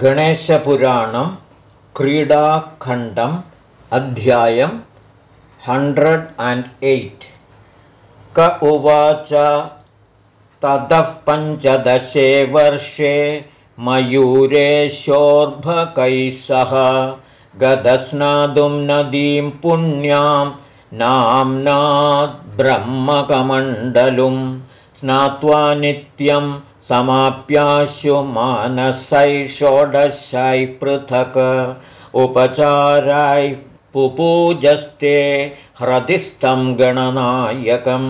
गणेशपुराणं क्रीडाखण्डम् अध्यायं hundred and eight क उवाच ततः पञ्चदशे वर्षे मयूरेशोर्भकैः सह गदस्नातुं नदीं पुण्यां नाम्नाद्ब्रह्मकमण्डलुं स्नात्वा नित्यं समाप्याशु मानसै षोडशै पृथक् उपचाराय पुपूजस्ते ह्रदिस्थं गणनायकं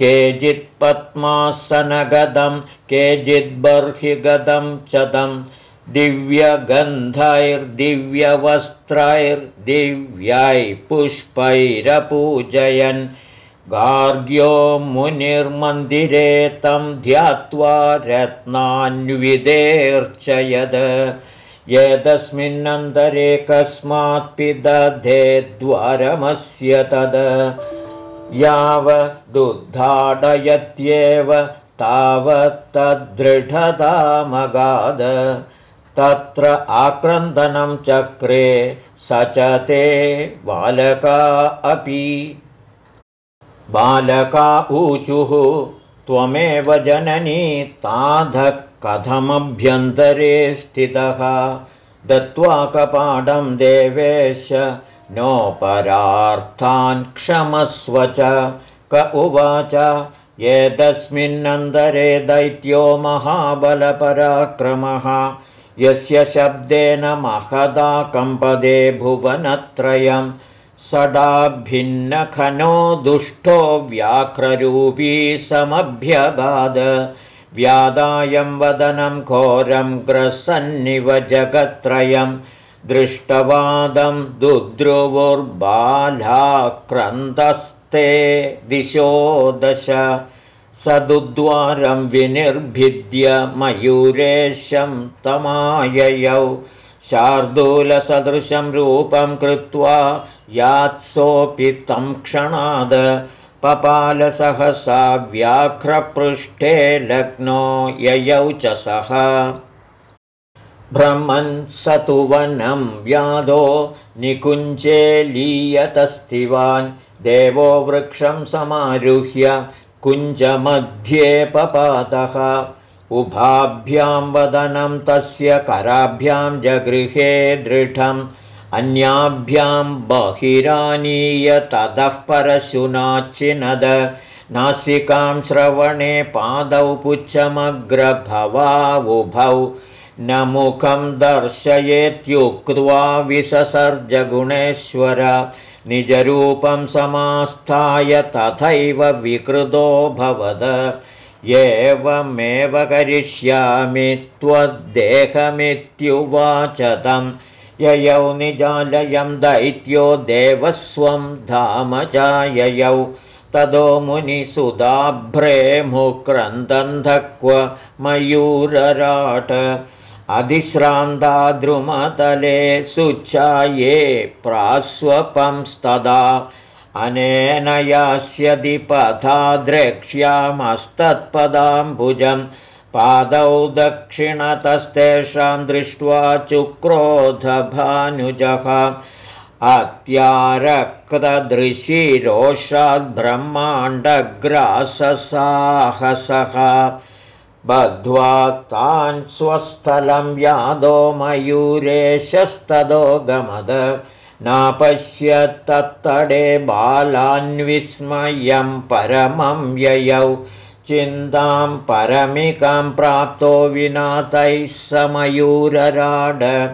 केचित्पद्मासनगदं केचिद्बर्हिगदं चदं दिव्यगन्धैर्दिव्यवस्त्रैर्दिव्यै पुष्पैरपूजयन् गार्ग्यो मुनिर्मन्दिरे तं ध्यात्वा रत्नान्विदेर्चयद। यदस्मिन्नन्तरे कस्मात्पिदधे द्वारमस्य तद। यावदुद्धाटयत्येव तावत्तदृढतामगाद। तत्र आक्रन्दनं चक्रे स च ते बालका अपि बालका ऊचुः त्वमेव जननी ताधः कथमभ्यन्तरे स्थितः। दत्त्वा कपाडं देवेश नोपरार्थान् क्षमस्व च। क उवाच एतस्मिन्नन्तरे दैत्यो महाबलपराक्रमः। यस्य शब्देन महदा कम्पदे भुवनत्रयम् सडाभिन्नखनो दुष्टो व्याघ्ररूपी समभ्यगाद। व्यादायं वदनं घोरं ग्रसन्निव जगत्त्रयं। दृष्टवादं दुद्रुवुर्बालाक्रन्दस्ते दिशो दश। सदुद्वारं विनिर्भिद्य मयूरेशं तमाययौ। शार्दूलसदृशं रूपं कृत्वा यात्सोऽपि तं क्षणाद पपालसहसा व्याघ्रपृष्ठे लग्नो ययौ च सः। ब्रह्मन् स तु वनं व्याधो निकुञ्जे लीयतस्तिवान् देवो वृक्षं समारुह्य कुञ्जमध्ये पपातः। उभाभ्यां वदनं तस्य कराभ्यां जगृहे दृढम् अन्याभ्यां बहिरानीय ततः परशुनाचिनद। नासिकां श्रवणे पादौ पुच्छमग्रभवावुभौ। न मुखं दर्शयेत्युक्त्वा विससर्जगुणेश्वर। निजरूपं समास्थाय तथैव विकृतो भवद। एवमेव करिष्यामि त्वद्देहमित्युवाच तम् ययौ निजालयं दैत्यो देवस्वं धाम चाययौ तदो मुनिसुदाभ्रेमुक्रन्दन्धक्व मयूरराट। अधिश्रान्ता द्रुमतले सुच्छाये प्रास्वपंस्तदा। अनेन यास्यदि पथा द्रक्ष्यामस्तत्पदाम्बुजम् पादौ दक्षिणतस्तेषां दृष्ट्वा चुक्रोधभानुजः। अत्यारक्तदृशिरोषाद्ब्रह्माण्डग्राससाहसः बद्ध्वा तान् स्वस्थलं यादो मयूरेशस्तदो गमद। नापश्यत्तत्तडे बालान्विस्मयं परमं ययौ चिन्तां परमिकां प्राप्तो विना तैः समयूरराड।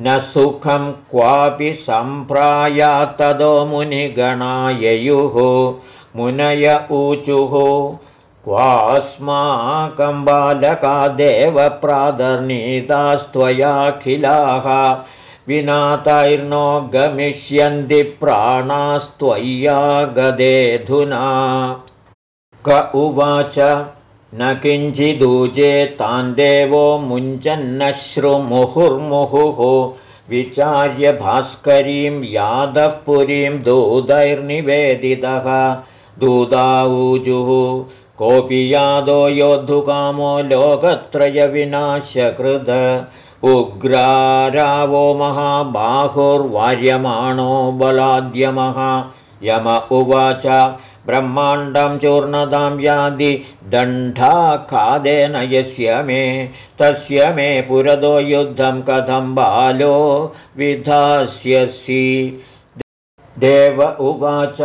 न सुखं क्वापि सम्प्रायात्तदो मुनिगणाययुः। मुनय ऊचुः क्वास्माकं बालका देवप्रादर्नीतास्त्वयाखिलाः। विना तैर्नो गमिष्यन्ति प्राणास्त्वय्यागदेधुना उवाच। न किञ्चिदूजे तान् देवो मुञ्चन्नश्रुमुहुर्मुहुः। विचार्य भास्करीं यादःपुरीं दूतैर्निवेदितः। दूदाऊजुः कोऽपि यादो योद्धुकामो लोकत्रयविनाशकृद। उग्रारावो महाबाहुर्वार्यमाणो बलाद्यमः। यम उवाच ब्रह्माण्डं चूर्णदां यादि दण्डाखादेन यस्य मे तस्य मे पुरदो युद्धं कथं बालो विधास्यसि। देव उवाच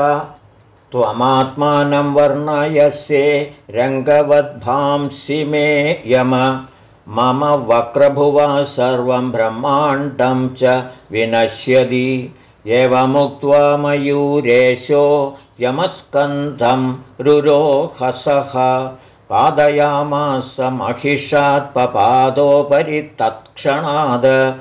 त्वमात्मानं वर्णयसे रङ्गवद्भांसि मे यम। मम वक्रभुवा सर्वं ब्रह्माण्डं च विनश्यति। एवमुक्त्वा मयूरेशो यमस्कन्धं रुरोहसः। पादयामास महिषात्पपादोपरि तत्क्षणाद्।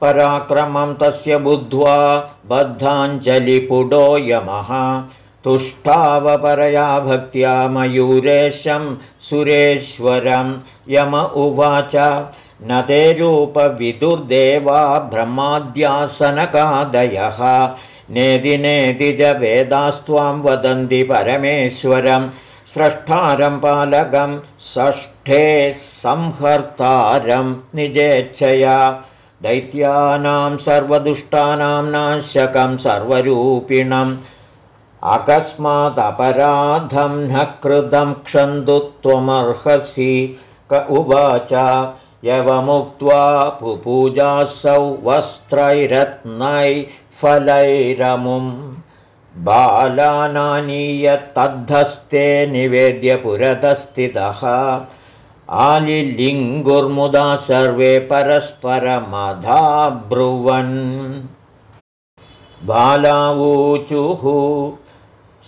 पराक्रमं तस्य बुद्ध्वा बद्धाञ्जलिपुडो यमः। तुष्टावपरया भक्त्या मयूरेशं सुरेश्वरं। यम उवाच न ते रूपविदुर्देवा ब्रह्माद्यासनकादयः नेदि नेदि च वेदास्त्वां वदन्ति परमेश्वरं स्रष्टारं पालकं षष्ठे संहर्तारं निजेच्छया। दैत्यानां सर्वदुष्टानां नाशकं सर्वरूपिणम्। अकस्मादपराधं न कृतं क्षन्तु त्वमर्हसि। क उवाच यवमुक्त्वा पुपूजासौ वस्त्रैरत्नै फलैरमुम् बालानानीय तद्धस्ते निवेद्य पुरतस्थितः। आलिलिङ्गुर्मुदा सर्वे परस्परमधाब्रुवन्। बालावूचुः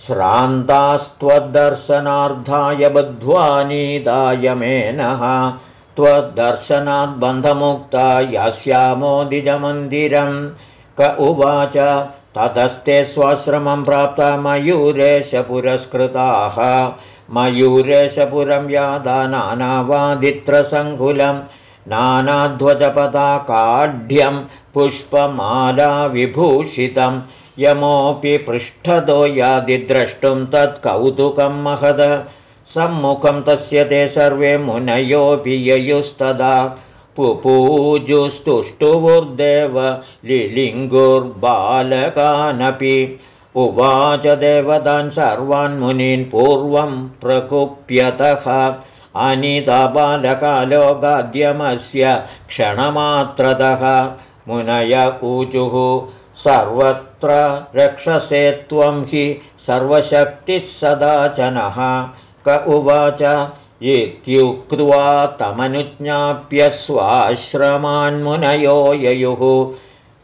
श्रान्तास्त्वद्दर्शनार्थाय बद्ध्वा नीदायमेनः त्वद्दर्शनाद्बन्धमुक्ता यास्यामोदिजमन्दिरं क उवाच। ततस्ते स्वाश्रमं प्राप्ता मयूरेशपुरस्कृताः। मयूरेशपुरं यादा नानावादित्रसङ्कुलं नानाध्वजपदाकाढ्यं पुष्पमालाविभूषितं। यमोऽपि पृष्ठतो यादिद्रष्टुं तत्कौतुकं महद। सम्मुखं तस्य ते सर्वे मुनयोऽपि ययुस्तदा पुपूजुस्तुष्टुवुर्देव लिलिङ्गुर्बालकानपि उवाच देवतान् सर्वान् मुनीन् पूर्वं प्रकुप्यतः। अनितबालकालोगाद्यमस्य क्षणमात्रतः। मुनय ऊचुः सर्वत्र रक्षसे त्वं हि सर्वशक्तिः सदाचनः क उवाच इत्युक्त्वा तमनुज्ञाप्य स्वाश्रमान्मुनयो ययुः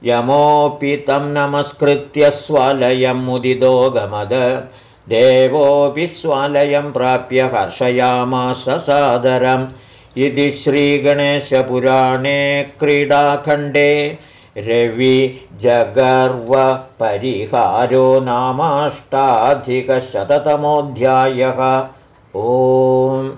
यमोऽपि तं नमस्कृत्य स्वालयं मुदितो गमद। देवोऽपि स्वालयं प्राप्य हर्षयामास सादरम्। इति श्रीगणेशपुराणे क्रीडाखण्डे। रविजगर्वपरिहारो नामाष्टाधिकशततमोऽध्यायः। ॐ